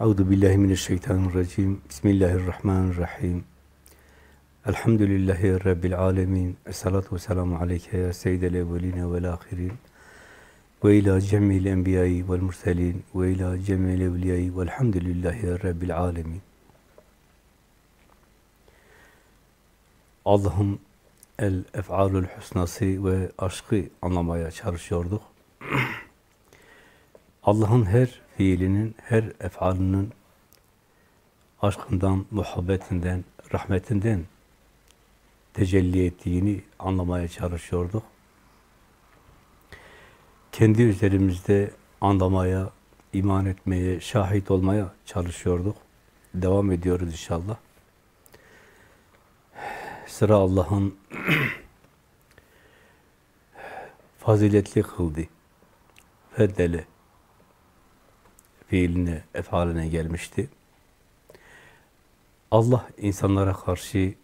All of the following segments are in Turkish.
Euzu billahi mineşşeytanirracim. Bismillahirrahmanirrahim. Elhamdülillahi rabbil alamin. Essalatu vesselamu aleyke ya seyyidel evvelin ve'l ahirin. Ve ila cemil enbiya'i ve'l murselin ve ila cemil evliya'i ve'lhamdülillahi rabbil alamin. Allah'ın el ef'alül husnası ve aşkı anlamaya çalışıyorduk. Allah'ın her fiilinin, her efalının aşkından, muhabbetinden, rahmetinden tecelli ettiğini anlamaya çalışıyorduk. Kendi üzerimizde anlamaya, iman etmeye, şahit olmaya çalışıyorduk. Devam ediyoruz inşallah. Sıra Allah'ın faziletli kıldı. Feddele fiiline, efaline gelmişti. Allah insanlara karşı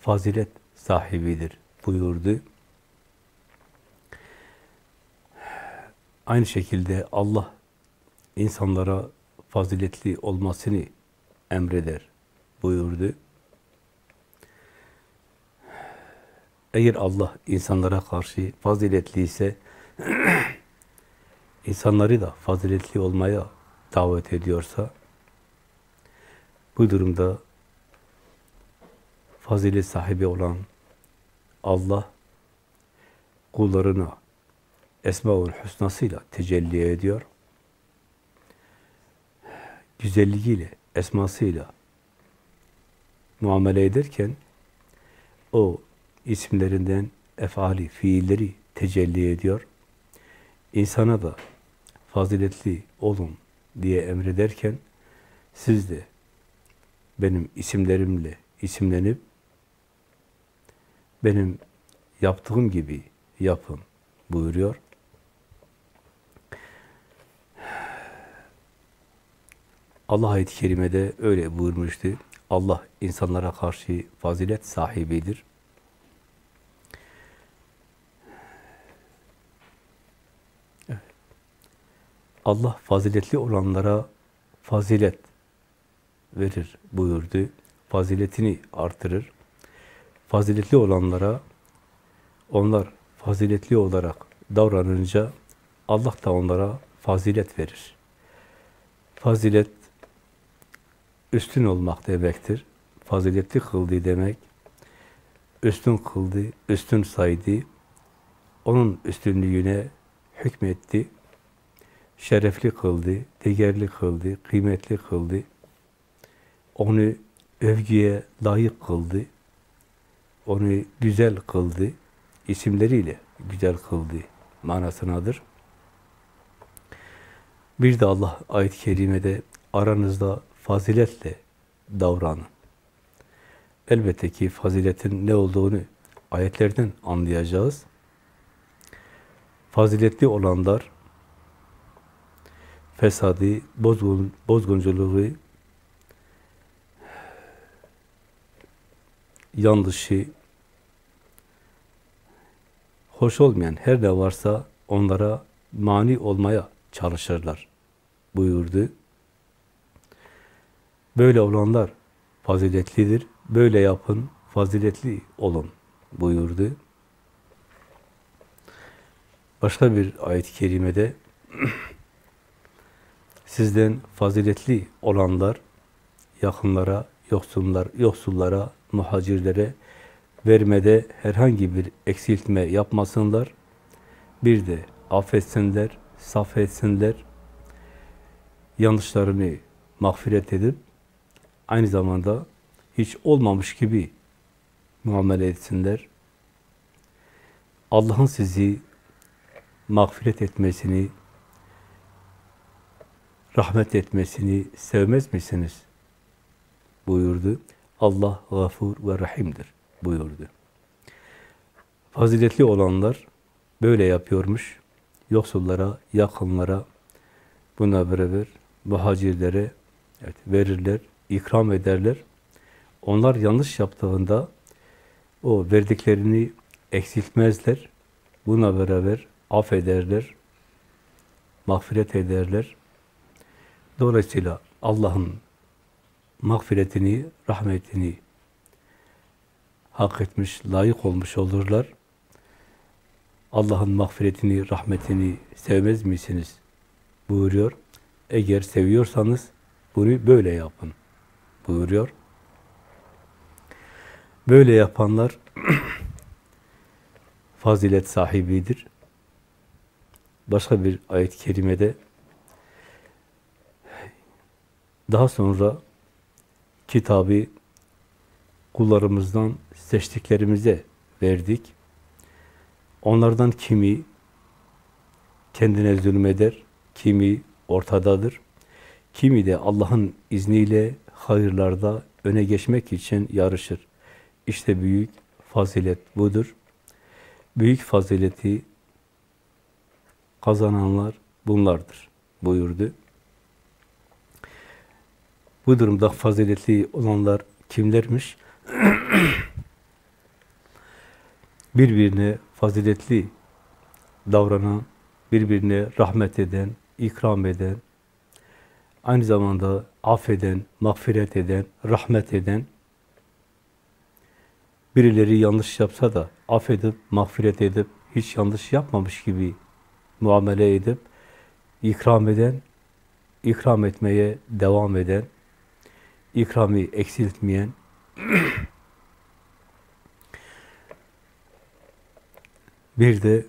fazilet sahibidir buyurdu. Aynı şekilde Allah insanlara faziletli olmasını emreder buyurdu. Eğer Allah insanlara karşı faziletli ise insanları da faziletli olmaya davet ediyorsa bu durumda fazilet sahibi olan Allah kullarına Esma-ül Hüsna'sıyla tecelli ediyor. Güzelliğiyle, esmasıyla muamele ederken o isimlerinden efali, fiilleri tecelli ediyor. İnsana da faziletli olun diye emrederken siz de benim isimlerimle isimlenip benim yaptığım gibi yapın buyuruyor. Allah ayet-i kerimede öyle buyurmuştu. Allah insanlara karşı fazilet sahibidir. Allah faziletli olanlara fazilet verir buyurdu. Faziletini artırır. Faziletli olanlara onlar faziletli olarak davranınca Allah da onlara fazilet verir. Fazilet üstün olmak demektir. Faziletli kıldı demek, üstün kıldı, üstün saydı, onun üstünlüğüne hükmetti, şerefli kıldı, değerli kıldı, kıymetli kıldı. Onu övgüye layık kıldı. Onu güzel kıldı. isimleriyle güzel kıldı manasınadır. Bir de Allah ayet-i kerimede aranızda faziletle davranın. Elbette ki faziletin ne olduğunu ayetlerden anlayacağız. Faziletli olanlar fesadı, bozgun, bozgunculuğu, yanlışı, hoş olmayan her ne varsa onlara mani olmaya çalışırlar buyurdu. Böyle olanlar faziletlidir. Böyle yapın, faziletli olun buyurdu. Başka bir ayet-i kerimede sizden faziletli olanlar yakınlara, yoksullar, yoksullara, muhacirlere vermede herhangi bir eksiltme yapmasınlar. Bir de affetsinler, saf etsinler, yanlışlarını mağfiret edip aynı zamanda hiç olmamış gibi muamele etsinler. Allah'ın sizi mağfiret etmesini, rahmet etmesini sevmez misiniz? buyurdu. Allah gafur ve rahimdir buyurdu. Faziletli olanlar böyle yapıyormuş. Yoksullara, yakınlara, buna beraber muhacirlere evet, verirler, ikram ederler. Onlar yanlış yaptığında o verdiklerini eksiltmezler. Buna beraber affederler, mağfiret ederler. Dolayısıyla Allah'ın mağfiretini, rahmetini hak etmiş, layık olmuş olurlar. Allah'ın mağfiretini, rahmetini sevmez misiniz? buyuruyor. Eğer seviyorsanız bunu böyle yapın buyuruyor. Böyle yapanlar fazilet sahibidir. Başka bir ayet-i kerimede daha sonra kitabı kullarımızdan seçtiklerimize verdik. Onlardan kimi kendine zulmeder, kimi ortadadır, kimi de Allah'ın izniyle hayırlarda öne geçmek için yarışır. İşte büyük fazilet budur. Büyük fazileti kazananlar bunlardır buyurdu. Bu durumda faziletli olanlar kimlermiş? birbirine faziletli davranan, birbirine rahmet eden, ikram eden, aynı zamanda affeden, mağfiret eden, rahmet eden, birileri yanlış yapsa da affedip, mağfiret edip, hiç yanlış yapmamış gibi muamele edip, ikram eden, ikram etmeye devam eden, ikramı eksiltmeyen, bir de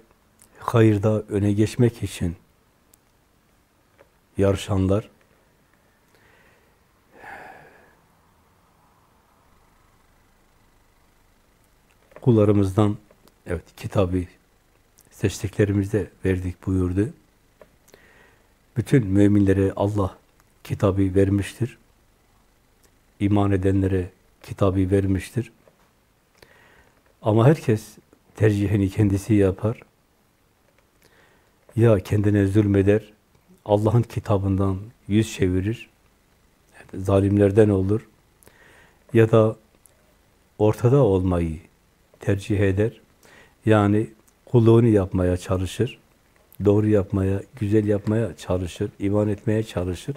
hayırda öne geçmek için yarışanlar, kullarımızdan evet kitabı seçtiklerimizde verdik buyurdu. Bütün müminlere Allah kitabı vermiştir. İman edenlere kitabı vermiştir. Ama herkes tercihini kendisi yapar. Ya kendine zulmeder, Allah'ın kitabından yüz çevirir, zalimlerden olur. Ya da ortada olmayı tercih eder. Yani kulluğunu yapmaya çalışır. Doğru yapmaya, güzel yapmaya çalışır. iman etmeye çalışır.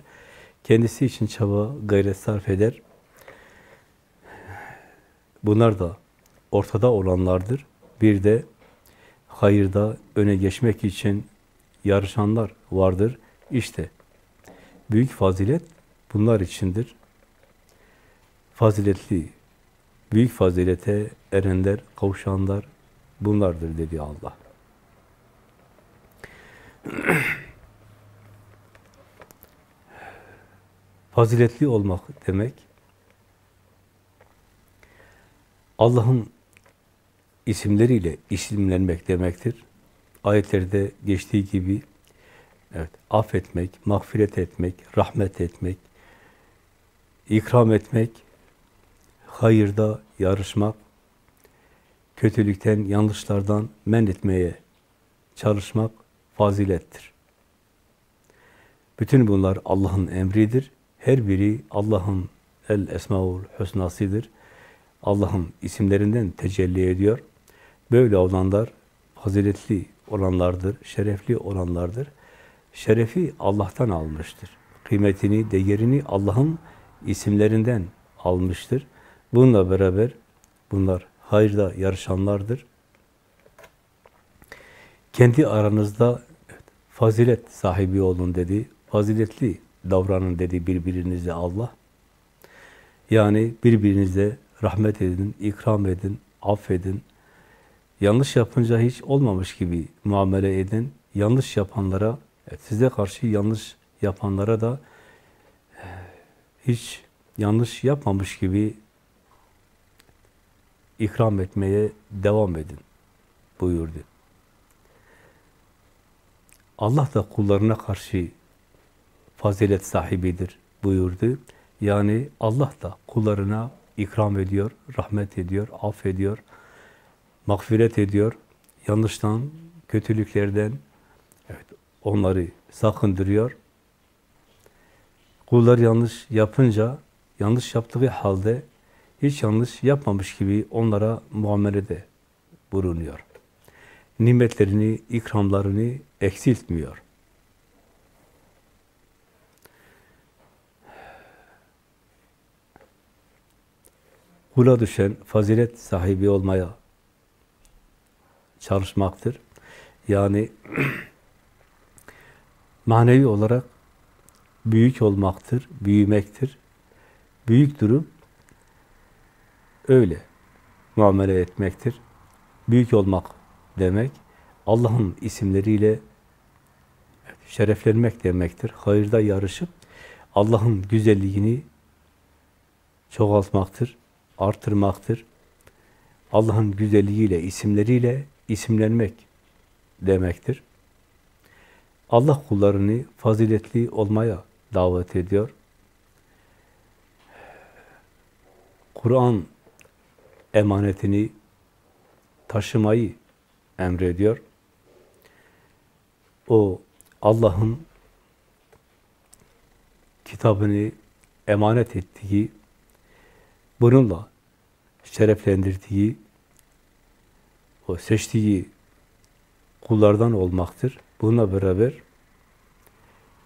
Kendisi için çaba, gayret sarf eder. Bunlar da ortada olanlardır. Bir de hayırda öne geçmek için yarışanlar vardır. İşte büyük fazilet bunlar içindir. Faziletli, büyük fazilete erenler, kavuşanlar bunlardır dedi Allah. Faziletli olmak demek, Allah'ın isimleriyle isimlenmek demektir. Ayetlerde geçtiği gibi evet, affetmek, mağfiret etmek, rahmet etmek, ikram etmek, hayırda yarışmak, kötülükten, yanlışlardan men etmeye çalışmak fazilettir. Bütün bunlar Allah'ın emridir. Her biri Allah'ın el esmaul husnasıdır. Allah'ın isimlerinden tecelli ediyor. Böyle olanlar faziletli olanlardır, şerefli olanlardır. Şerefi Allah'tan almıştır. Kıymetini, değerini Allah'ın isimlerinden almıştır. Bununla beraber bunlar hayırda yarışanlardır. Kendi aranızda fazilet sahibi olun dedi. Faziletli davranın dedi birbirinize Allah. Yani birbirinize rahmet edin, ikram edin, affedin. Yanlış yapınca hiç olmamış gibi muamele edin. Yanlış yapanlara, evet, size karşı yanlış yapanlara da eh, hiç yanlış yapmamış gibi ikram etmeye devam edin buyurdu. Allah da kullarına karşı fazilet sahibidir buyurdu. Yani Allah da kullarına ikram ediyor, rahmet ediyor, affediyor, mağfiret ediyor. Yanlıştan, kötülüklerden evet, onları sakındırıyor. Kullar yanlış yapınca, yanlış yaptığı halde hiç yanlış yapmamış gibi onlara muamelede bulunuyor. Nimetlerini, ikramlarını eksiltmiyor. Kula düşen fazilet sahibi olmaya çalışmaktır. Yani manevi olarak büyük olmaktır, büyümektir. Büyük durum öyle muamele etmektir. Büyük olmak demek, Allah'ın isimleriyle şereflenmek demektir. Hayırda yarışıp Allah'ın güzelliğini çoğaltmaktır, artırmaktır. Allah'ın güzelliğiyle, isimleriyle isimlenmek demektir. Allah kullarını faziletli olmaya davet ediyor. Kur'an emanetini taşımayı emrediyor. O Allah'ın kitabını emanet ettiği, bununla şereflendirdiği, o seçtiği kullardan olmaktır. Bununla beraber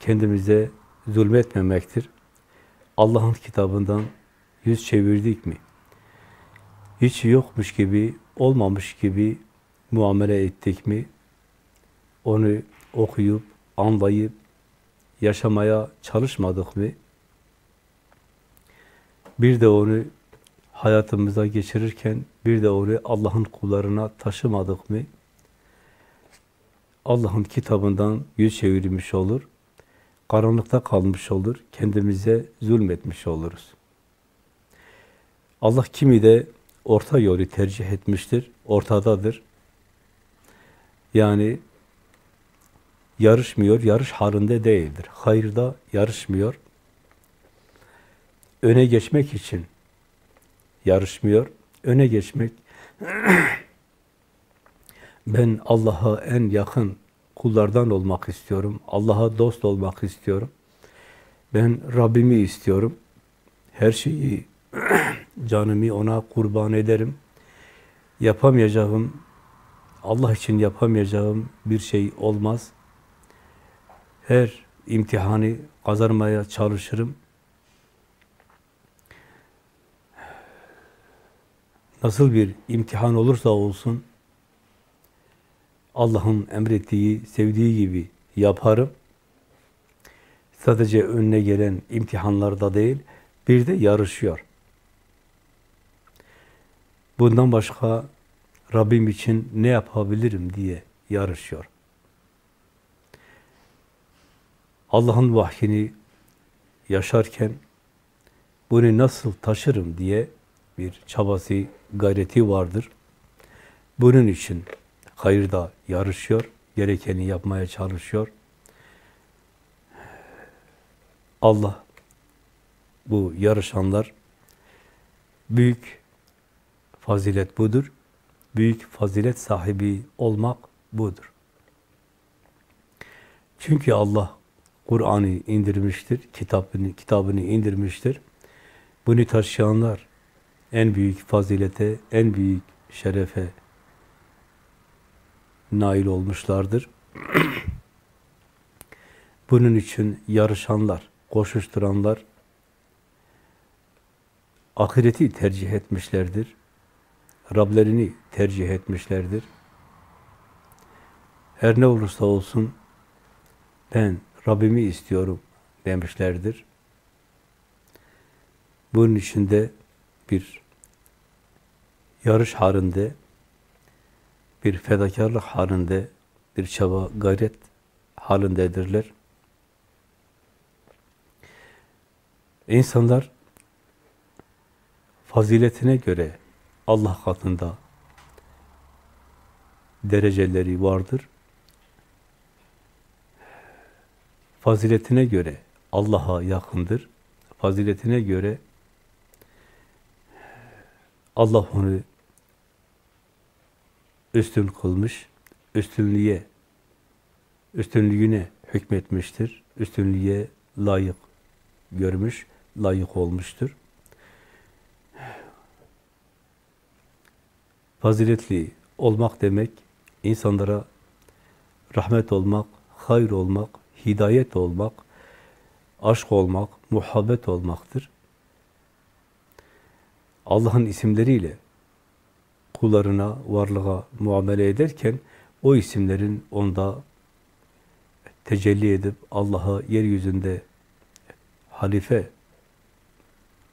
kendimize zulmetmemektir. Allah'ın kitabından yüz çevirdik mi? Hiç yokmuş gibi, olmamış gibi muamele ettik mi? Onu okuyup, anlayıp, yaşamaya çalışmadık mı? Bir de onu hayatımıza geçirirken bir de onu Allah'ın kullarına taşımadık mı? Allah'ın kitabından yüz çevirmiş olur, karanlıkta kalmış olur, kendimize zulmetmiş oluruz. Allah kimi de orta yolu tercih etmiştir, ortadadır. Yani yarışmıyor, yarış halinde değildir. Hayırda yarışmıyor. Öne geçmek için yarışmıyor. Öne geçmek, ben Allah'a en yakın kullardan olmak istiyorum. Allah'a dost olmak istiyorum. Ben Rabbimi istiyorum. Her şeyi, canımı ona kurban ederim. Yapamayacağım, Allah için yapamayacağım bir şey olmaz. Her imtihanı kazanmaya çalışırım. Nasıl bir imtihan olursa olsun, Allah'ın emrettiği, sevdiği gibi yaparım. Sadece önüne gelen imtihanlarda değil, bir de yarışıyor. Bundan başka Rabbim için ne yapabilirim diye yarışıyor. Allah'ın vahyini yaşarken bunu nasıl taşırım diye bir çabası, gayreti vardır. Bunun için hayırda yarışıyor, gerekeni yapmaya çalışıyor. Allah bu yarışanlar büyük fazilet budur. Büyük fazilet sahibi olmak budur. Çünkü Allah Kur'an'ı indirmiştir, kitabını kitabını indirmiştir. Bunu taşıyanlar en büyük fazilete, en büyük şerefe nail olmuşlardır. Bunun için yarışanlar, koşuşturanlar ahireti tercih etmişlerdir. Rablerini tercih etmişlerdir. Her ne olursa olsun ben Rabbimi istiyorum demişlerdir. Bunun içinde bir yarış halinde bir fedakarlık halinde, bir çaba, gayret halindedirler. İnsanlar faziletine göre Allah katında dereceleri vardır. Faziletine göre Allah'a yakındır. Faziletine göre Allah onu üstün kılmış, üstünlüğe, üstünlüğüne hükmetmiştir. Üstünlüğe layık görmüş, layık olmuştur. Faziletli olmak demek, insanlara rahmet olmak, hayır olmak, hidayet olmak, aşk olmak, muhabbet olmaktır. Allah'ın isimleriyle kullarına, varlığa muamele ederken o isimlerin onda tecelli edip Allah'a yeryüzünde halife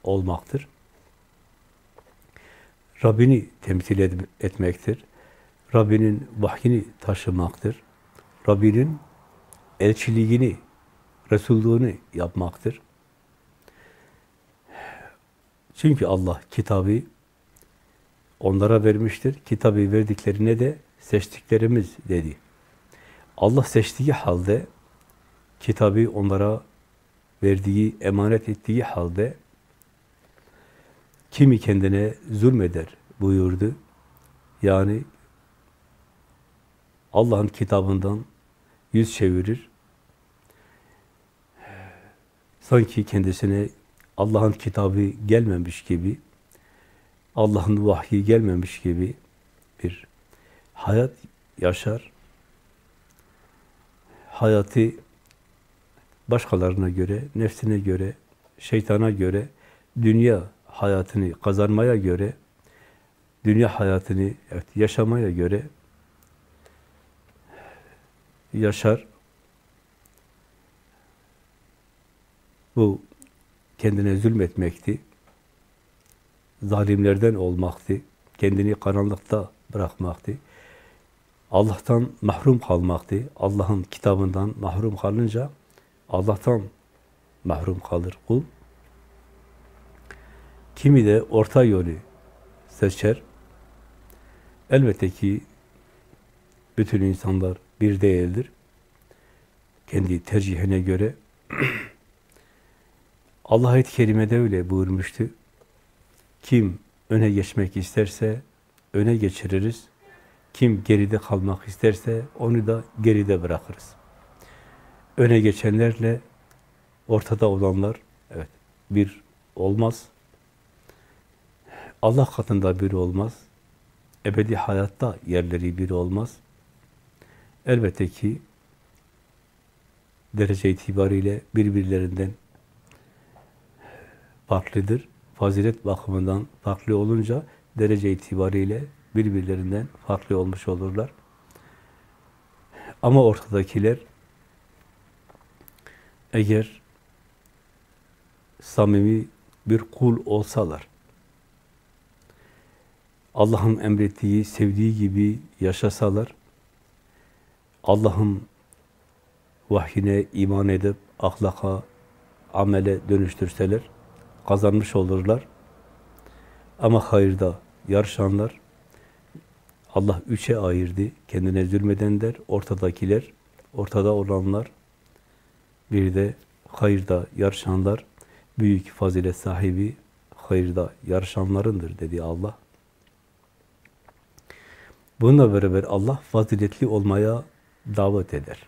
olmaktır. Rabbini temsil etmektir. Rabbinin vahyini taşımaktır. Rabbinin elçiliğini, Resulluğunu yapmaktır. Çünkü Allah kitabı onlara vermiştir. Kitabı verdiklerine de seçtiklerimiz dedi. Allah seçtiği halde kitabı onlara verdiği, emanet ettiği halde kimi kendine zulmeder buyurdu. Yani Allah'ın kitabından yüz çevirir. Sanki kendisine Allah'ın kitabı gelmemiş gibi, Allah'ın vahyi gelmemiş gibi bir hayat yaşar. Hayatı başkalarına göre, nefsine göre, şeytana göre, dünya hayatını kazanmaya göre, dünya hayatını evet, yaşamaya göre yaşar. Bu kendine zulmetmekti. Zalimlerden olmaktı. Kendini karanlıkta bırakmaktı. Allah'tan mahrum kalmaktı. Allah'ın kitabından mahrum kalınca Allah'tan mahrum kalır kul. Kimi de orta yolu seçer. Elbette ki bütün insanlar bir değildir. Kendi tercihine göre Allah ayet-i kerimede öyle buyurmuştu. Kim öne geçmek isterse öne geçiririz. Kim geride kalmak isterse onu da geride bırakırız. Öne geçenlerle ortada olanlar evet bir olmaz. Allah katında biri olmaz. Ebedi hayatta yerleri biri olmaz. Elbette ki derece itibariyle birbirlerinden farklıdır. Fazilet bakımından farklı olunca derece itibariyle birbirlerinden farklı olmuş olurlar. Ama ortadakiler eğer samimi bir kul olsalar, Allah'ın emrettiği, sevdiği gibi yaşasalar, Allah'ın vahyine iman edip ahlaka, amele dönüştürseler, kazanmış olurlar. Ama hayırda yarışanlar, Allah üçe ayırdı. Kendine zulmedenler, ortadakiler, ortada olanlar, bir de hayırda yarışanlar, büyük fazilet sahibi, hayırda yarışanlarındır dedi Allah. Bununla beraber Allah faziletli olmaya davet eder.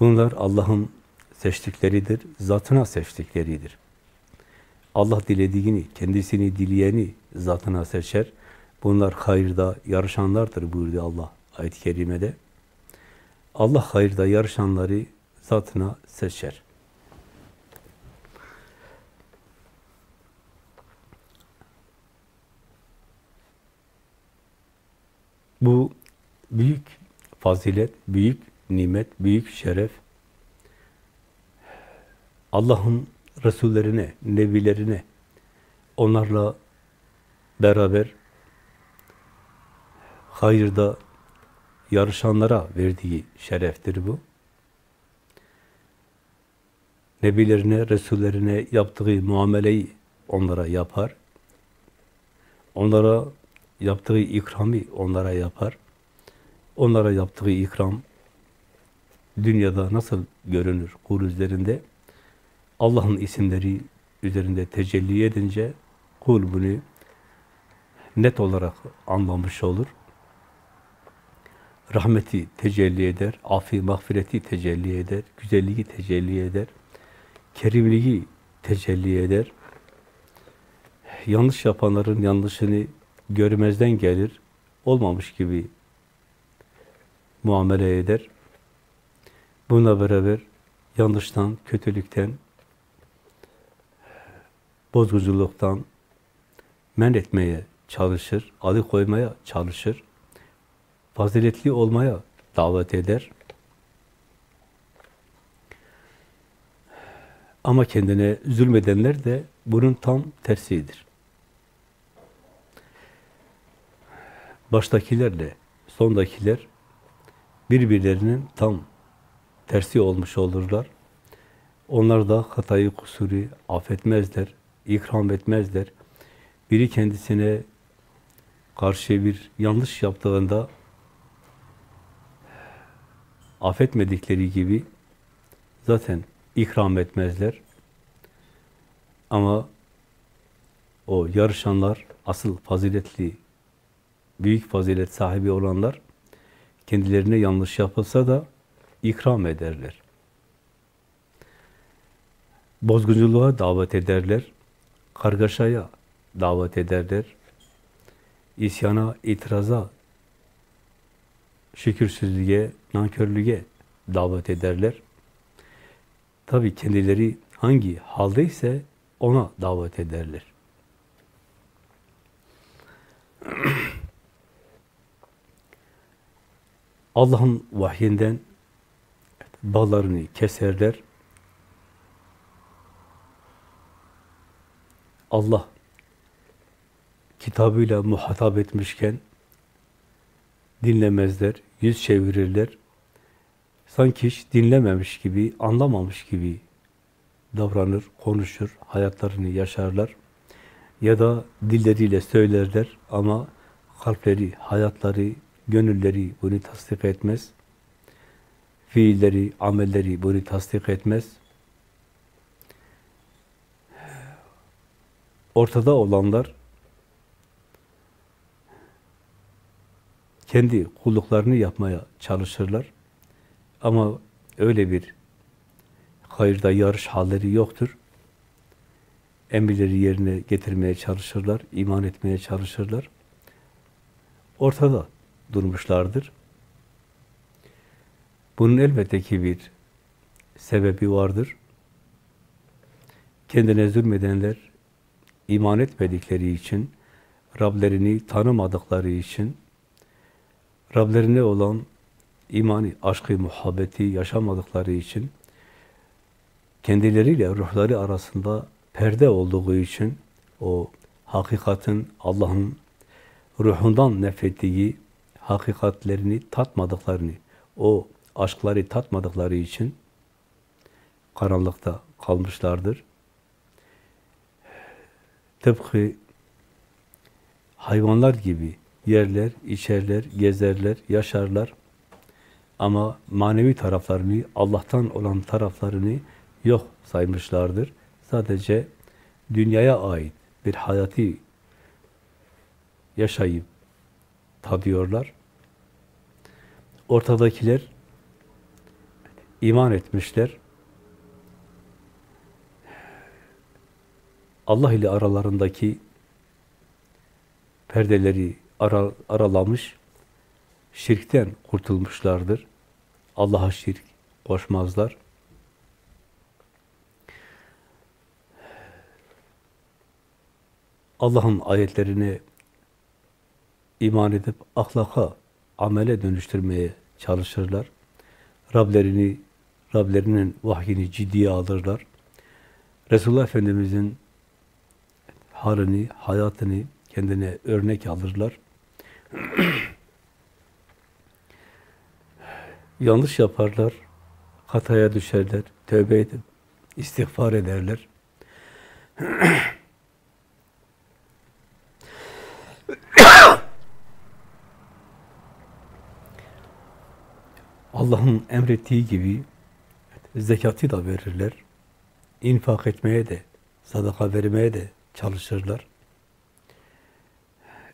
Bunlar Allah'ın seçtikleridir, zatına seçtikleridir. Allah dilediğini, kendisini dileyeni zatına seçer. Bunlar hayırda yarışanlardır buyurdu Allah ayet-i kerimede. Allah hayırda yarışanları zatına seçer. Bu büyük fazilet, büyük nimet, büyük şeref Allah'ın Resullerine, Nebilerine onlarla beraber hayırda yarışanlara verdiği şereftir bu. Nebilerine, Resullerine yaptığı muameleyi onlara yapar. Onlara yaptığı ikrami onlara yapar. Onlara yaptığı ikram dünyada nasıl görünür kul üzerinde? Allah'ın isimleri üzerinde tecelli edince kul bunu net olarak anlamış olur. Rahmeti tecelli eder, afi mağfireti tecelli eder, güzelliği tecelli eder, kerimliği tecelli eder. Yanlış yapanların yanlışını görmezden gelir, olmamış gibi muamele eder. Buna beraber yanlıştan, kötülükten bozguculuktan men etmeye çalışır, adı koymaya çalışır, faziletli olmaya davet eder. Ama kendine zulmedenler de bunun tam tersidir. Baştakilerle sondakiler birbirlerinin tam tersi olmuş olurlar. Onlar da hatayı, kusuru affetmezler, ikram etmezler. Biri kendisine karşı bir yanlış yaptığında affetmedikleri gibi zaten ikram etmezler. Ama o yarışanlar, asıl faziletli, büyük fazilet sahibi olanlar kendilerine yanlış yapılsa da ikram ederler. Bozgunculuğa davet ederler, kargaşaya davet ederler, isyana, itiraza, şükürsüzlüğe, nankörlüğe davet ederler. Tabi kendileri hangi haldeyse ona davet ederler. Allah'ın vahyinden bağlarını keserler. Allah kitabıyla muhatap etmişken dinlemezler, yüz çevirirler. Sanki hiç dinlememiş gibi, anlamamış gibi davranır, konuşur, hayatlarını yaşarlar. Ya da dilleriyle söylerler ama kalpleri, hayatları, gönülleri bunu tasdik etmez. Fiilleri, amelleri bunu tasdik etmez. Ortada olanlar kendi kulluklarını yapmaya çalışırlar. Ama öyle bir hayırda yarış halleri yoktur. Emirleri yerine getirmeye çalışırlar, iman etmeye çalışırlar. Ortada durmuşlardır. Bunun elbette ki bir sebebi vardır. Kendine zulmedenler iman etmedikleri için, Rablerini tanımadıkları için, Rablerine olan imani, aşkı, muhabbeti yaşamadıkları için, kendileriyle ruhları arasında perde olduğu için, o hakikatin, Allah'ın ruhundan nefrettiği hakikatlerini tatmadıklarını, o aşkları tatmadıkları için karanlıkta kalmışlardır. Tıpkı hayvanlar gibi yerler, içerler, gezerler, yaşarlar. Ama manevi taraflarını, Allah'tan olan taraflarını yok saymışlardır. Sadece dünyaya ait bir hayatı yaşayıp tadıyorlar. Ortadakiler iman etmişler. Allah ile aralarındaki perdeleri ara, aralamış, şirkten kurtulmuşlardır. Allah'a şirk koşmazlar. Allah'ın ayetlerine iman edip ahlaka, amele dönüştürmeye çalışırlar. Rablerini, Rablerinin vahyini ciddiye alırlar. Resulullah Efendimiz'in halini, hayatını kendine örnek alırlar. Yanlış yaparlar, hataya düşerler, tövbe edip istiğfar ederler. Allah'ın emrettiği gibi zekatı da verirler. infak etmeye de, sadaka vermeye de çalışırlar.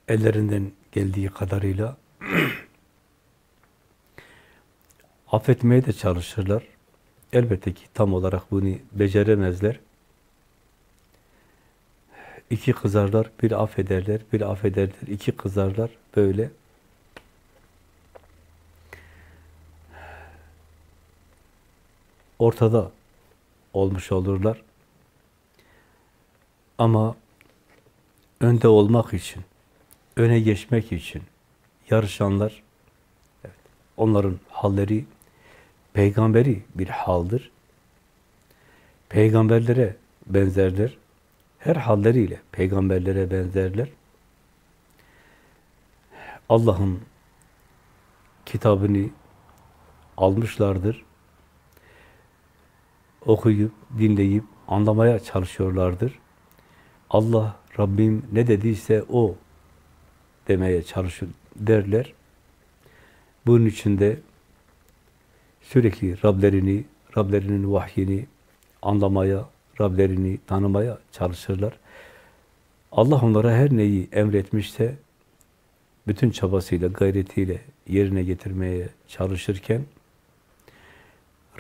Ellerinden geldiği kadarıyla affetmeye de çalışırlar. Elbette ki tam olarak bunu beceremezler. İki kızarlar, bir affederler, bir affederler, iki kızarlar, böyle. Ortada olmuş olurlar. Ama önde olmak için, öne geçmek için yarışanlar, evet, onların halleri peygamberi bir haldır. Peygamberlere benzerler. Her halleriyle peygamberlere benzerler. Allah'ın kitabını almışlardır. Okuyup, dinleyip, anlamaya çalışıyorlardır. Allah, Rabbim ne dediyse o demeye çalışır derler. Bunun için de sürekli Rablerini, Rablerinin vahyini anlamaya, Rablerini tanımaya çalışırlar. Allah onlara her neyi emretmişse bütün çabasıyla, gayretiyle yerine getirmeye çalışırken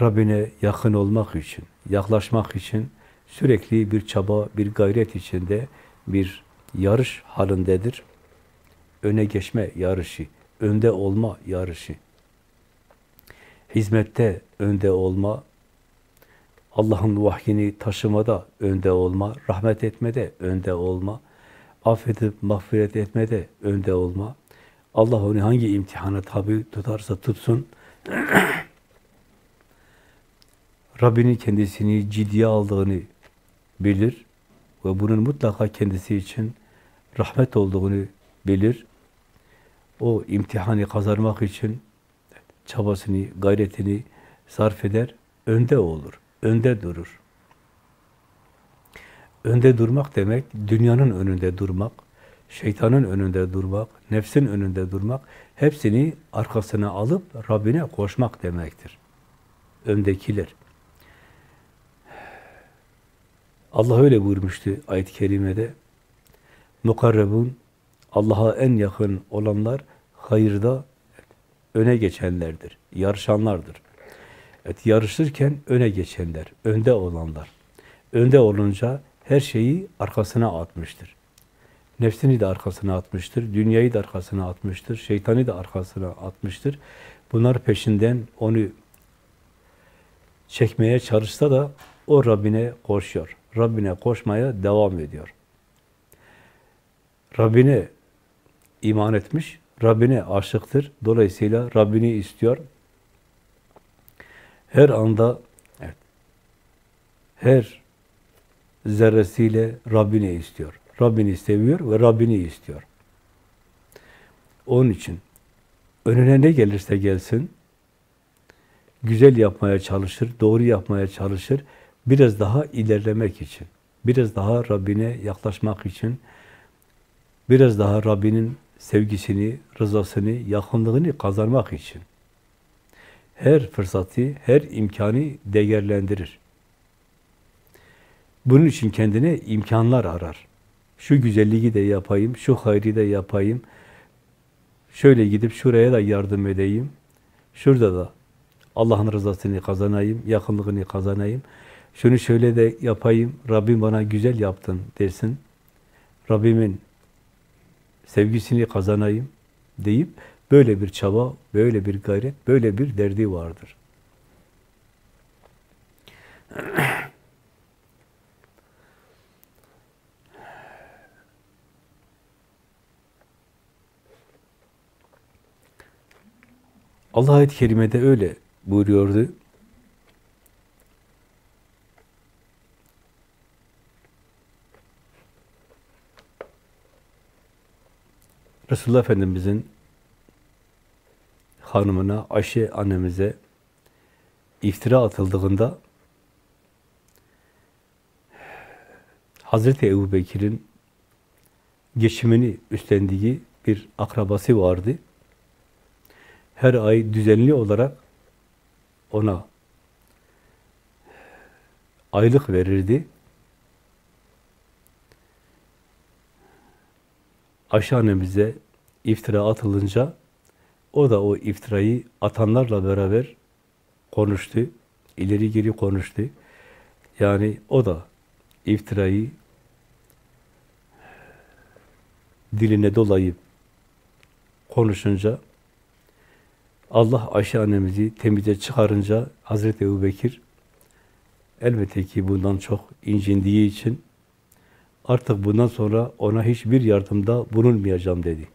Rabbine yakın olmak için, yaklaşmak için sürekli bir çaba, bir gayret içinde bir yarış halindedir. Öne geçme yarışı, önde olma yarışı. Hizmette önde olma, Allah'ın vahyini taşımada önde olma, rahmet etmede önde olma, affedip mağfiret etmede önde olma. Allah onu hangi imtihana tabi tutarsa tutsun, Rabbinin kendisini ciddiye aldığını bilir ve bunun mutlaka kendisi için rahmet olduğunu bilir. O imtihanı kazanmak için çabasını, gayretini sarf eder, önde olur, önde durur. Önde durmak demek, dünyanın önünde durmak, şeytanın önünde durmak, nefsin önünde durmak, hepsini arkasına alıp Rabbine koşmak demektir. Öndekiler. Allah öyle buyurmuştu ayet-i kerimede. Mukarrebun, Allah'a en yakın olanlar hayırda öne geçenlerdir, yarışanlardır. Evet, yarışırken öne geçenler, önde olanlar. Önde olunca her şeyi arkasına atmıştır. Nefsini de arkasına atmıştır, dünyayı da arkasına atmıştır, şeytanı da arkasına atmıştır. Bunlar peşinden onu çekmeye çalışsa da o Rabbine koşuyor. Rabbine koşmaya devam ediyor. Rabbine iman etmiş, Rabbine aşıktır. Dolayısıyla Rabbini istiyor. Her anda evet, her zerresiyle Rabbini istiyor. Rabbini seviyor ve Rabbini istiyor. Onun için önüne ne gelirse gelsin, güzel yapmaya çalışır, doğru yapmaya çalışır, biraz daha ilerlemek için, biraz daha Rabbine yaklaşmak için, biraz daha Rabbinin sevgisini, rızasını, yakınlığını kazanmak için her fırsatı, her imkanı değerlendirir. Bunun için kendine imkanlar arar. Şu güzelliği de yapayım, şu hayrı da yapayım, şöyle gidip şuraya da yardım edeyim, şurada da Allah'ın rızasını kazanayım, yakınlığını kazanayım, şunu şöyle de yapayım, Rabbim bana güzel yaptın dersin. Rabbimin sevgisini kazanayım deyip böyle bir çaba, böyle bir gayret, böyle bir derdi vardır. Allah ayet-i kerimede öyle buyuruyordu. Resulullah Efendimiz'in hanımına, Ayşe annemize iftira atıldığında Hazreti Ebu Bekir'in geçimini üstlendiği bir akrabası vardı. Her ay düzenli olarak ona aylık verirdi. Ayşe iftira atılınca o da o iftirayı atanlarla beraber konuştu. ileri geri konuştu. Yani o da iftirayı diline dolayıp konuşunca Allah Ayşe annemizi temize çıkarınca Hazreti Ebu Bekir elbette ki bundan çok incindiği için Artık bundan sonra ona hiçbir yardımda bulunmayacağım dedi.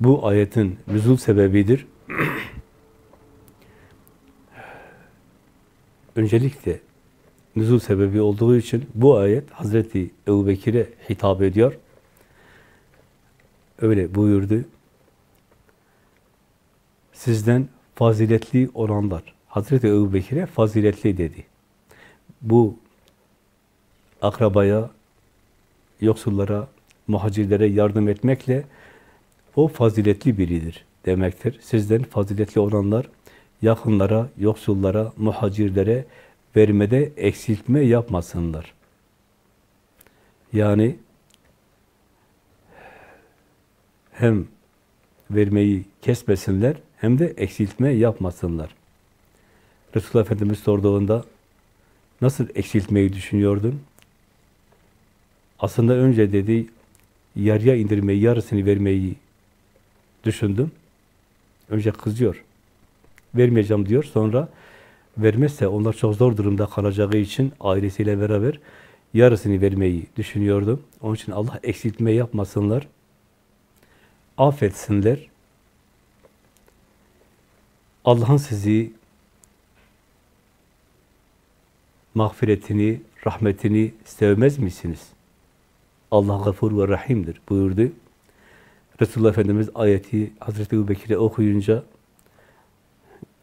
Bu ayetin nüzul sebebidir. Öncelikle nüzul sebebi olduğu için bu ayet Hazreti Ebubekir'e hitap ediyor. Öyle buyurdu. Sizden faziletli olanlar, Hazreti Ebubekir'e faziletli dedi. Bu akrabaya, yoksullara, muhacirlere yardım etmekle o faziletli biridir demektir. Sizden faziletli olanlar yakınlara, yoksullara, muhacirlere vermede eksiltme yapmasınlar. Yani hem vermeyi kesmesinler hem de eksiltme yapmasınlar. Resulullah Efendimiz sorduğunda nasıl eksiltmeyi düşünüyordun? Aslında önce dedi yarıya indirmeyi, yarısını vermeyi düşündüm. Önce kızıyor. Vermeyeceğim diyor. Sonra vermezse onlar çok zor durumda kalacağı için ailesiyle beraber yarısını vermeyi düşünüyordum. Onun için Allah eksiltme yapmasınlar. Affetsinler. Allah'ın sizi mağfiretini, rahmetini sevmez misiniz? Allah gafur ve rahimdir buyurdu. Resulullah Efendimiz ayeti Hazreti Ebu Bekir'e okuyunca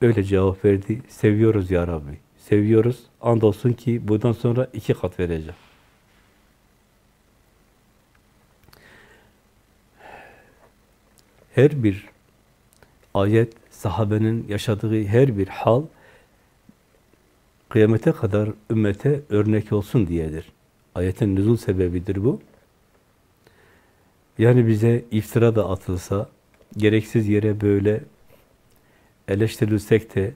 öyle cevap verdi. Seviyoruz ya Rabbi. Seviyoruz. Andolsun ki bundan sonra iki kat vereceğim. Her bir ayet, sahabenin yaşadığı her bir hal kıyamete kadar ümmete örnek olsun diyedir. Ayetin nüzul sebebidir bu. Yani bize iftira da atılsa, gereksiz yere böyle eleştirilsek de,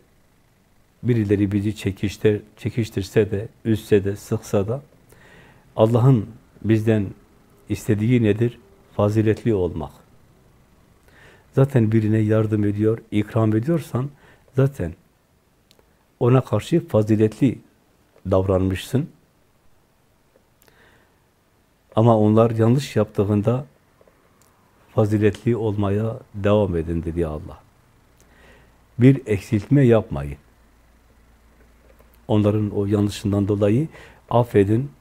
birileri bizi çekiştir, çekiştirse de, üzse de, sıksa da, Allah'ın bizden istediği nedir? Faziletli olmak. Zaten birine yardım ediyor, ikram ediyorsan, zaten ona karşı faziletli davranmışsın. Ama onlar yanlış yaptığında faziletli olmaya devam edin dedi Allah. Bir eksiltme yapmayın. Onların o yanlışından dolayı affedin.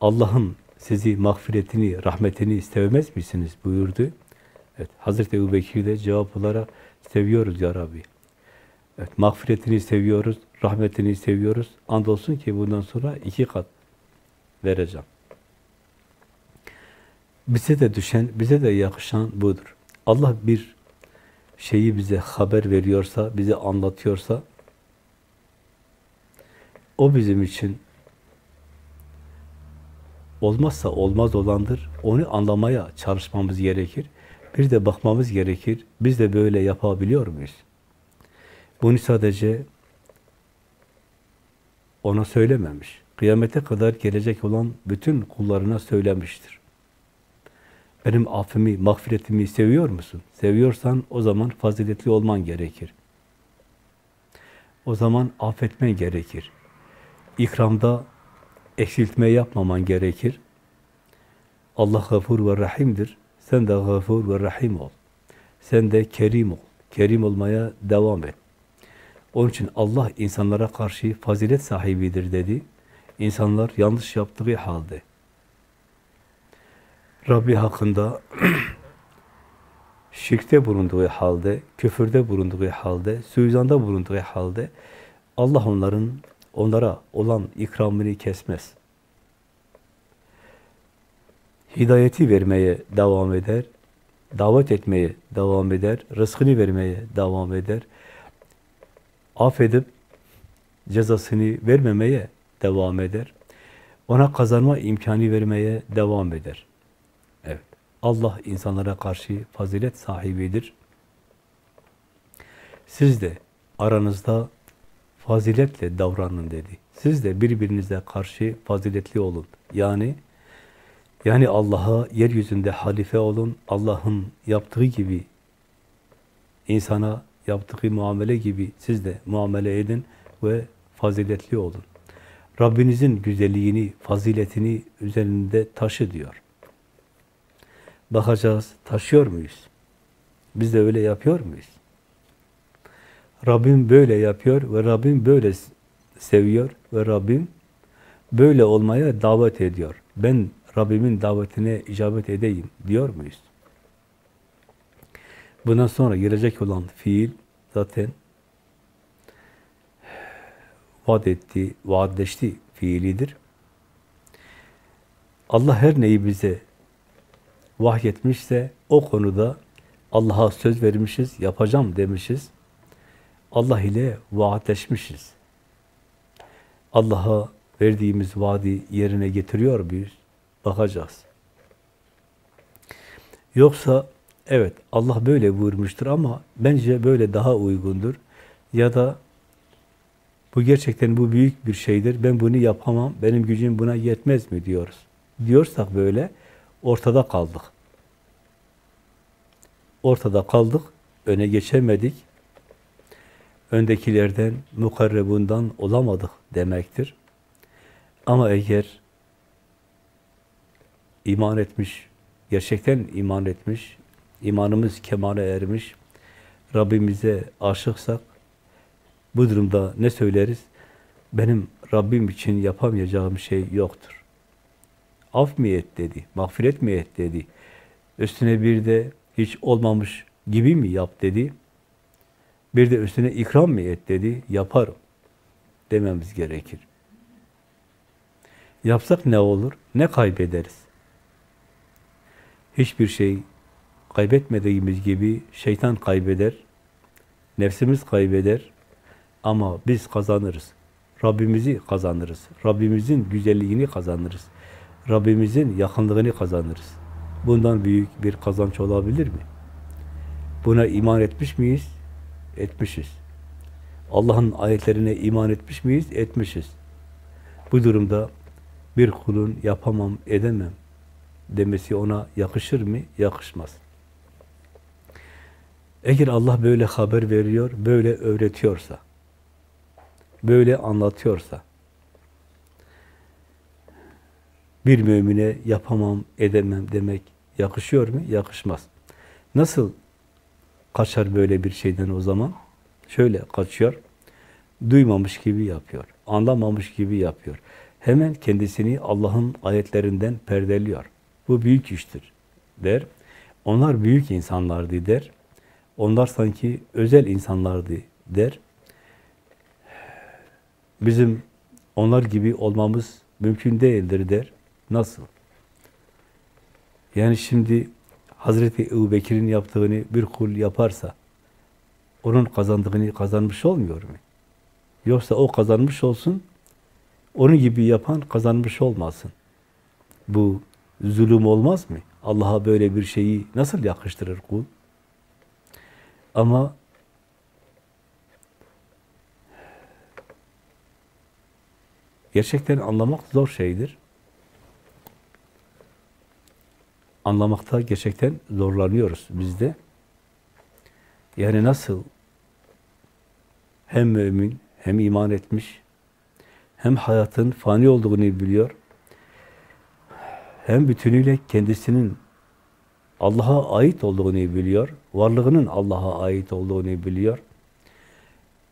Allah'ın sizi mağfiretini, rahmetini istemez misiniz buyurdu. Evet, Hazreti Ebu Bekir de cevap olarak seviyoruz ya Rabbi. Evet, mağfiretini seviyoruz, rahmetini seviyoruz. Andolsun ki bundan sonra iki kat vereceğim. Bize de düşen, bize de yakışan budur. Allah bir şeyi bize haber veriyorsa, bize anlatıyorsa, o bizim için olmazsa olmaz olandır. Onu anlamaya çalışmamız gerekir. Bir de bakmamız gerekir. Biz de böyle yapabiliyor muyuz? Bunu sadece ona söylememiş. Kıyamete kadar gelecek olan bütün kullarına söylemiştir. Benim affımı, mağfiretimi seviyor musun? Seviyorsan o zaman faziletli olman gerekir. O zaman affetmen gerekir. İkramda eksiltme yapmaman gerekir. Allah gafur ve rahimdir. Sen de gafur ve rahim ol. Sen de kerim ol. Kerim olmaya devam et. Onun için Allah insanlara karşı fazilet sahibidir dedi. İnsanlar yanlış yaptığı halde Rabbi hakkında şirkte bulunduğu halde, küfürde bulunduğu halde, suizanda bulunduğu halde Allah onların onlara olan ikramını kesmez. Hidayeti vermeye devam eder, davet etmeye devam eder, rızkını vermeye devam eder, affedip cezasını vermemeye devam eder, ona kazanma imkanı vermeye devam eder. Allah insanlara karşı fazilet sahibidir. Siz de aranızda faziletle davranın dedi. Siz de birbirinize karşı faziletli olun. Yani yani Allah'a yeryüzünde halife olun. Allah'ın yaptığı gibi insana yaptığı muamele gibi siz de muamele edin ve faziletli olun. Rabbinizin güzelliğini, faziletini üzerinde taşı diyor. Bakacağız, taşıyor muyuz? Biz de öyle yapıyor muyuz? Rabbim böyle yapıyor ve Rabbim böyle seviyor ve Rabbim böyle olmaya davet ediyor. Ben Rabbimin davetine icabet edeyim diyor muyuz? Bundan sonra gelecek olan fiil zaten vaat etti, vaatleşti fiilidir. Allah her neyi bize vahyetmişse o konuda Allah'a söz vermişiz, yapacağım demişiz. Allah ile vaatleşmişiz. Allah'a verdiğimiz vaadi yerine getiriyor muyuz? Bakacağız. Yoksa evet Allah böyle buyurmuştur ama bence böyle daha uygundur. Ya da bu gerçekten bu büyük bir şeydir. Ben bunu yapamam. Benim gücüm buna yetmez mi diyoruz. Diyorsak böyle ortada kaldık. Ortada kaldık. Öne geçemedik. Öndekilerden, mukarrebundan olamadık demektir. Ama eğer iman etmiş, gerçekten iman etmiş, imanımız kemale ermiş, Rabbimize aşıksak, bu durumda ne söyleriz? Benim Rabbim için yapamayacağım şey yoktur. Af mı et dedi, mağfiret mi et dedi. Üstüne bir de hiç olmamış gibi mi yap dedi. Bir de üstüne ikram mı et dedi, yaparım dememiz gerekir. Yapsak ne olur? Ne kaybederiz? Hiçbir şey kaybetmediğimiz gibi şeytan kaybeder, nefsimiz kaybeder ama biz kazanırız. Rabbimizi kazanırız. Rabbimizin güzelliğini kazanırız. Rabbimizin yakınlığını kazanırız. Bundan büyük bir kazanç olabilir mi? Buna iman etmiş miyiz? Etmişiz. Allah'ın ayetlerine iman etmiş miyiz? Etmişiz. Bu durumda bir kulun yapamam, edemem demesi ona yakışır mı? Yakışmaz. Eğer Allah böyle haber veriyor, böyle öğretiyorsa, böyle anlatıyorsa, bir mümine yapamam, edemem demek yakışıyor mu? Yakışmaz. Nasıl kaçar böyle bir şeyden o zaman? Şöyle kaçıyor, duymamış gibi yapıyor, anlamamış gibi yapıyor. Hemen kendisini Allah'ın ayetlerinden perdeliyor. Bu büyük iştir der. Onlar büyük insanlardı der. Onlar sanki özel insanlardı der. Bizim onlar gibi olmamız mümkün değildir der. Nasıl? Yani şimdi Hazreti Ebu Bekir'in yaptığını bir kul yaparsa onun kazandığını kazanmış olmuyor mu? Yoksa o kazanmış olsun, onun gibi yapan kazanmış olmasın. Bu zulüm olmaz mı? Allah'a böyle bir şeyi nasıl yakıştırır kul? Ama gerçekten anlamak zor şeydir. Anlamakta gerçekten zorlanıyoruz biz de. Yani nasıl hem mümin hem iman etmiş hem hayatın fani olduğunu biliyor hem bütünüyle kendisinin Allah'a ait olduğunu biliyor, varlığının Allah'a ait olduğunu biliyor.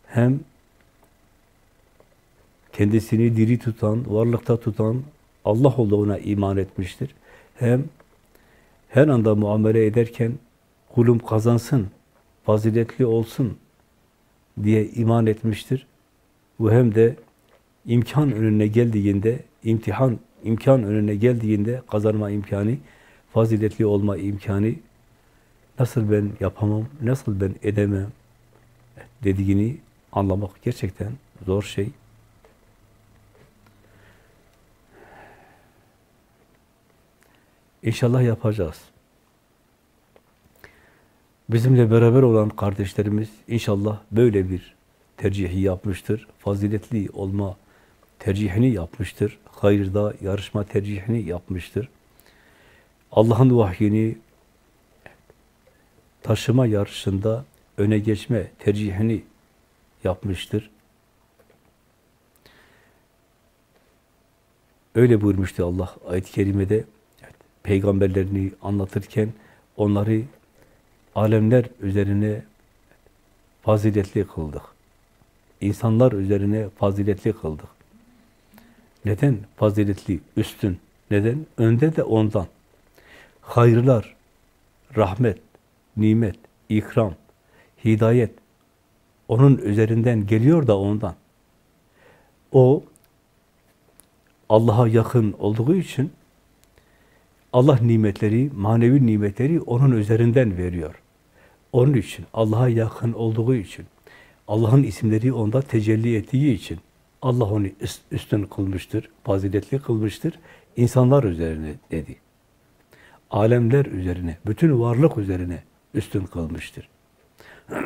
Hem kendisini diri tutan, varlıkta tutan Allah olduğuna iman etmiştir. Hem her anda muamele ederken kulum kazansın, faziletli olsun diye iman etmiştir. Bu hem de imkan önüne geldiğinde, imtihan imkan önüne geldiğinde kazanma imkanı, faziletli olma imkanı nasıl ben yapamam, nasıl ben edemem dediğini anlamak gerçekten zor şey. İnşallah yapacağız. Bizimle beraber olan kardeşlerimiz inşallah böyle bir tercihi yapmıştır. Faziletli olma tercihini yapmıştır. Hayırda yarışma tercihini yapmıştır. Allah'ın vahyini taşıma yarışında öne geçme tercihini yapmıştır. Öyle buyurmuştu Allah ayet-i kerimede. Evet, peygamberlerini anlatırken onları alemler üzerine faziletli kıldık. İnsanlar üzerine faziletli kıldık. Neden faziletli, üstün? Neden? Önde de ondan. Hayırlar, rahmet, nimet, ikram, hidayet onun üzerinden geliyor da ondan. O Allah'a yakın olduğu için Allah nimetleri, manevi nimetleri onun üzerinden veriyor. Onun için, Allah'a yakın olduğu için, Allah'ın isimleri onda tecelli ettiği için Allah onu üstün kılmıştır, faziletli kılmıştır. İnsanlar üzerine dedi. Alemler üzerine, bütün varlık üzerine üstün kılmıştır.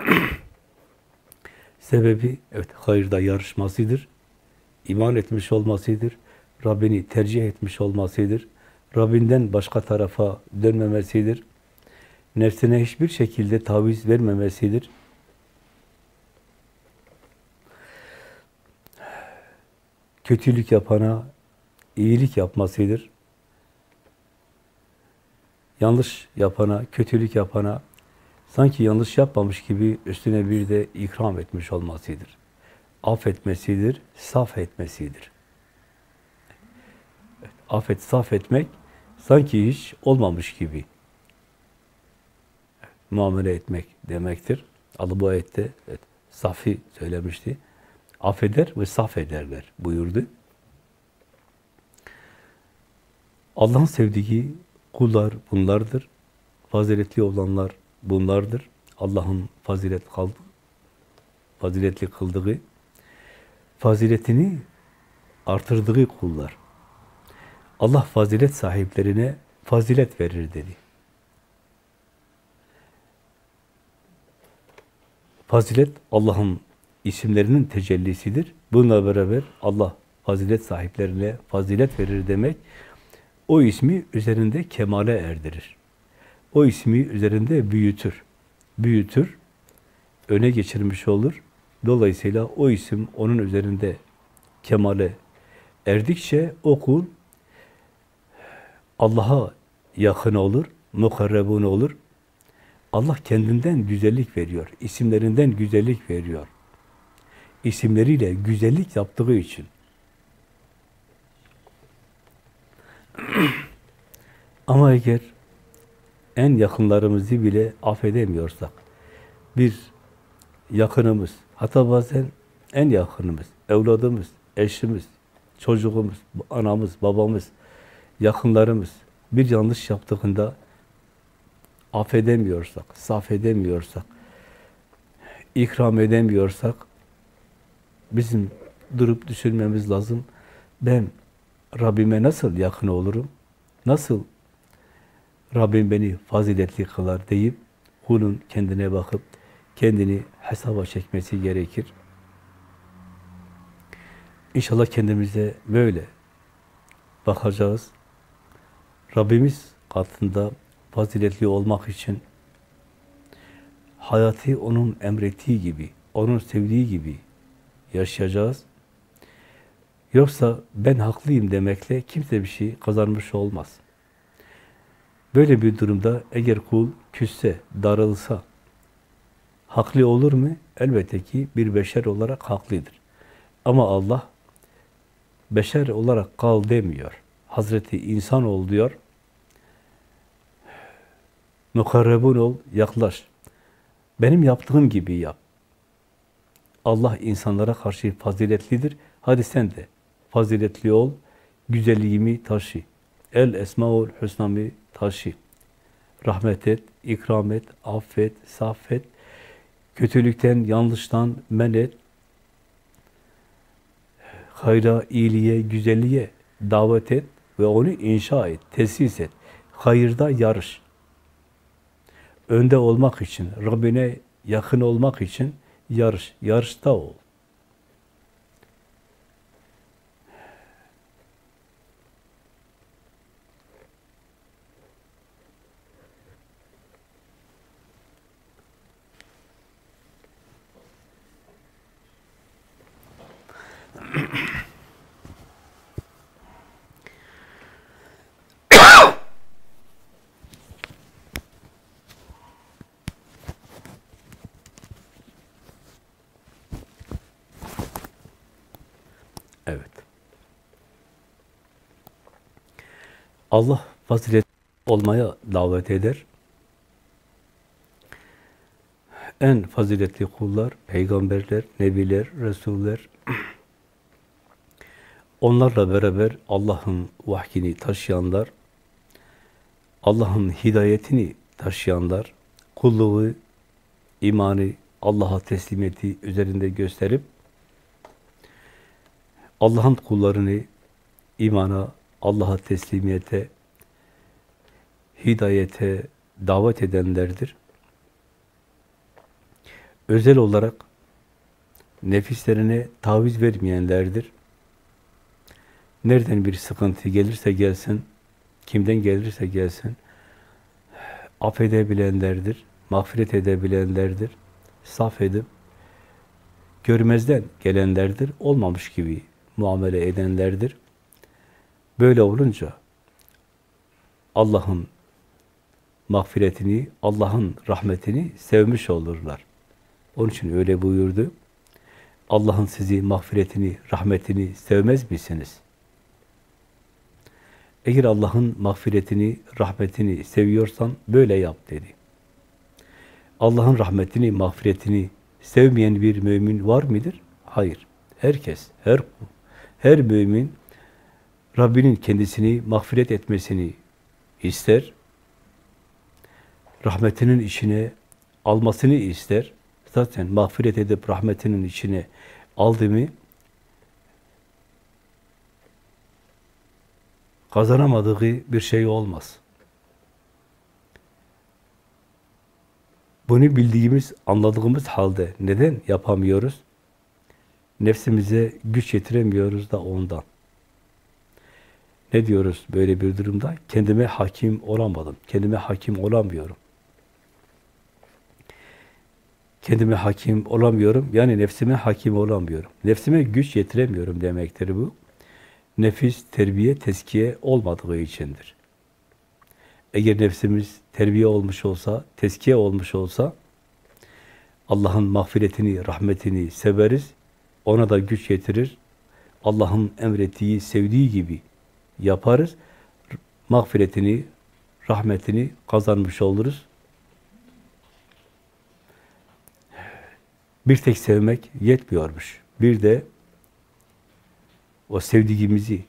Sebebi, evet, hayırda yarışmasıdır, iman etmiş olmasıdır, Rabbini tercih etmiş olmasıdır, Rabbinden başka tarafa dönmemesidir, nefsine hiçbir şekilde taviz vermemesidir. Kötülük yapana iyilik yapmasıdır. Yanlış yapana, kötülük yapana sanki yanlış yapmamış gibi üstüne bir de ikram etmiş olmasıdır. Affetmesidir, saf etmesidir. Affet, saf etmek sanki hiç olmamış gibi muamele etmek demektir. Allah bu ayette evet, safi söylemişti. Affeder ve saf ederler buyurdu. Allah'ın sevdiği kullar bunlardır. Faziletli olanlar bunlardır. Allah'ın fazilet kaldı, faziletli kıldığı, faziletini artırdığı kullar. Allah fazilet sahiplerine fazilet verir dedi. Fazilet Allah'ın isimlerinin tecellisidir. Bununla beraber Allah fazilet sahiplerine fazilet verir demek, o ismi üzerinde kemale erdirir. O ismi üzerinde büyütür. Büyütür, öne geçirmiş olur. Dolayısıyla o isim onun üzerinde kemale erdikçe o kul Allah'a yakın olur, mukarrebun olur. Allah kendinden güzellik veriyor, isimlerinden güzellik veriyor. İsimleriyle güzellik yaptığı için. Ama eğer en yakınlarımızı bile affedemiyorsak, bir yakınımız, hatta bazen en yakınımız, evladımız, eşimiz, çocuğumuz, anamız, babamız, yakınlarımız bir yanlış yaptığında affedemiyorsak, saf edemiyorsak, ikram edemiyorsak bizim durup düşünmemiz lazım. Ben Rabbime nasıl yakın olurum? Nasıl Rabbim beni faziletli kılar deyip kulun kendine bakıp kendini hesaba çekmesi gerekir. İnşallah kendimize böyle bakacağız. Rabbimiz katında faziletli olmak için hayatı onun emrettiği gibi, onun sevdiği gibi yaşayacağız. Yoksa ben haklıyım demekle kimse bir şey kazanmış olmaz. Böyle bir durumda eğer kul küsse, darılsa, haklı olur mu? Elbette ki bir beşer olarak haklıdır. Ama Allah beşer olarak kal demiyor. Hazreti insan ol diyor. Mukarrebun ol, yaklaş. Benim yaptığım gibi yap. Allah insanlara karşı faziletlidir. Hadi sen de faziletli ol, güzelliğimi taşı. El esmaul husnami taşı. Rahmet et, ikram et, affet, saffet, kötülükten, yanlıştan men et, hayra, iyiliğe, güzelliğe davet et ve onu inşa et, tesis et. Hayırda yarış önde olmak için, Rabbine yakın olmak için yarış, yarışta ol. Evet. Allah fazilet olmaya davet eder. En faziletli kullar, peygamberler, nebiler, resuller, onlarla beraber Allah'ın vahyini taşıyanlar, Allah'ın hidayetini taşıyanlar, kulluğu, imanı, Allah'a teslimiyeti üzerinde gösterip, Allah'ın kullarını imana, Allah'a teslimiyete, hidayete davet edenlerdir. Özel olarak nefislerine taviz vermeyenlerdir. Nereden bir sıkıntı gelirse gelsin, kimden gelirse gelsin, affedebilenlerdir, mağfiret edebilenlerdir, saf edip, görmezden gelenlerdir, olmamış gibi muamele edenlerdir. Böyle olunca Allah'ın mağfiretini, Allah'ın rahmetini sevmiş olurlar. Onun için öyle buyurdu. Allah'ın sizi mağfiretini, rahmetini sevmez misiniz? Eğer Allah'ın mağfiretini, rahmetini seviyorsan böyle yap dedi. Allah'ın rahmetini, mağfiretini sevmeyen bir mümin var mıdır? Hayır. Herkes, her her mümin Rabbinin kendisini mağfiret etmesini ister. Rahmetinin içine almasını ister. Zaten mağfiret edip rahmetinin içine aldı mı kazanamadığı bir şey olmaz. Bunu bildiğimiz, anladığımız halde neden yapamıyoruz? Nefsimize güç yetiremiyoruz da ondan. Ne diyoruz böyle bir durumda? Kendime hakim olamadım. Kendime hakim olamıyorum. Kendime hakim olamıyorum. Yani nefsime hakim olamıyorum. Nefsime güç yetiremiyorum demektir bu. Nefis, terbiye, teskiye olmadığı içindir. Eğer nefsimiz terbiye olmuş olsa, teskiye olmuş olsa, Allah'ın mağfiretini, rahmetini severiz, ona da güç yetirir. Allah'ın emrettiği, sevdiği gibi yaparız. Mağfiretini, rahmetini kazanmış oluruz. Bir tek sevmek yetmiyormuş. Bir de o sevdiğimizi,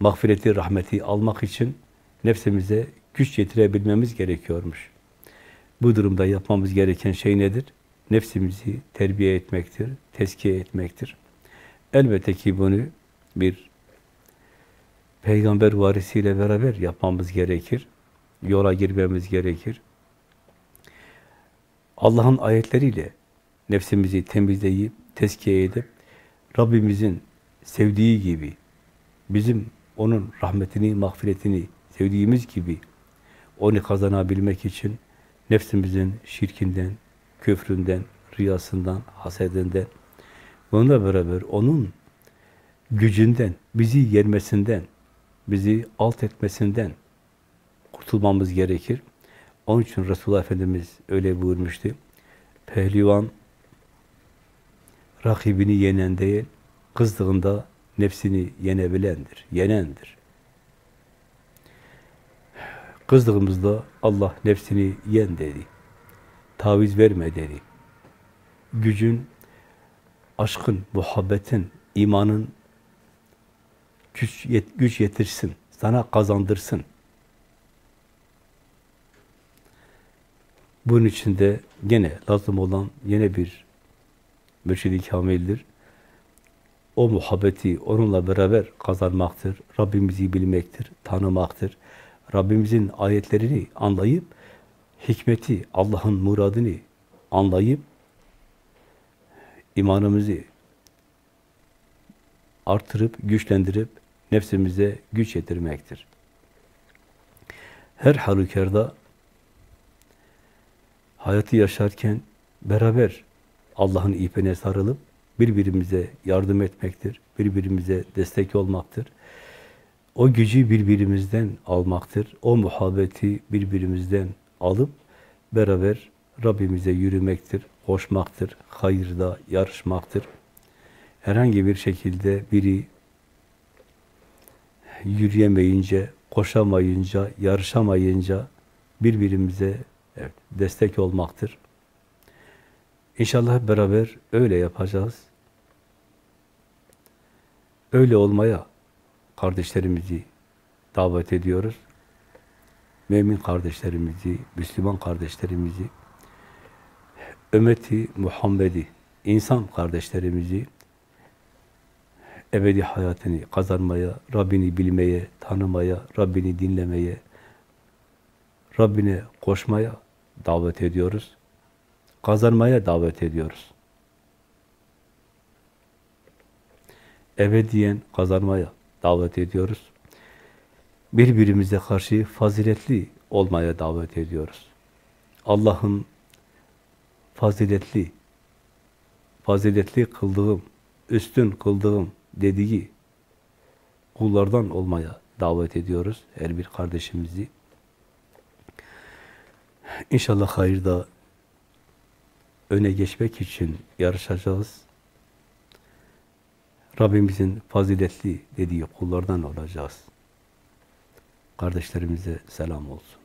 mağfireti, rahmeti almak için nefsimize güç yetirebilmemiz gerekiyormuş. Bu durumda yapmamız gereken şey nedir? Nefsimizi terbiye etmektir, teskiye etmektir. Elbette ki bunu bir peygamber varisiyle beraber yapmamız gerekir. Yola girmemiz gerekir. Allah'ın ayetleriyle nefsimizi temizleyip, teskiye edip, Rabbimizin sevdiği gibi, bizim onun rahmetini, mağfiretini sevdiğimiz gibi onu kazanabilmek için nefsimizin şirkinden, küfründen, riyasından, hasedinden, bununla beraber onun gücünden, bizi yermesinden, bizi alt etmesinden kurtulmamız gerekir. Onun için Resulullah Efendimiz öyle buyurmuştu. Pehlivan rakibini yenen değil, kızdığında nefsini yenebilendir, yenendir. Kızdığımızda Allah nefsini yen dedi. Taviz verme dedi. Gücün, aşkın, muhabbetin, imanın güç, yet, güç yetirsin, sana kazandırsın. Bunun için de gene lazım olan yine bir mürşid-i kamildir. O muhabbeti onunla beraber kazanmaktır. Rabbimizi bilmektir, tanımaktır. Rabbimizin ayetlerini anlayıp, hikmeti, Allah'ın muradını anlayıp, imanımızı artırıp, güçlendirip, nefsimize güç yetirmektir. Her halükarda hayatı yaşarken beraber Allah'ın ipine sarılıp birbirimize yardım etmektir, birbirimize destek olmaktır. O gücü birbirimizden almaktır, o muhabbeti birbirimizden alıp beraber Rabbimize yürümektir, koşmaktır, hayırda yarışmaktır. herhangi bir şekilde biri yürüyemeyince, koşamayınca, yarışamayınca birbirimize evet, destek olmaktır. İnşallah beraber öyle yapacağız. Öyle olmaya kardeşlerimizi davet ediyoruz. Mümin kardeşlerimizi, Müslüman kardeşlerimizi, ümmeti Muhammed'i, insan kardeşlerimizi ebedi hayatını kazanmaya, Rabbini bilmeye, tanımaya, Rabbini dinlemeye, Rabbine koşmaya davet ediyoruz. Kazanmaya davet ediyoruz. Ebediyen kazanmaya davet ediyoruz. Birbirimize karşı faziletli olmaya davet ediyoruz. Allah'ın faziletli, faziletli kıldığım, üstün kıldığım dediği kullardan olmaya davet ediyoruz her bir kardeşimizi. İnşallah hayırda öne geçmek için yarışacağız. Rabbimizin faziletli dediği kullardan olacağız. Kardeşlerimize selam olsun.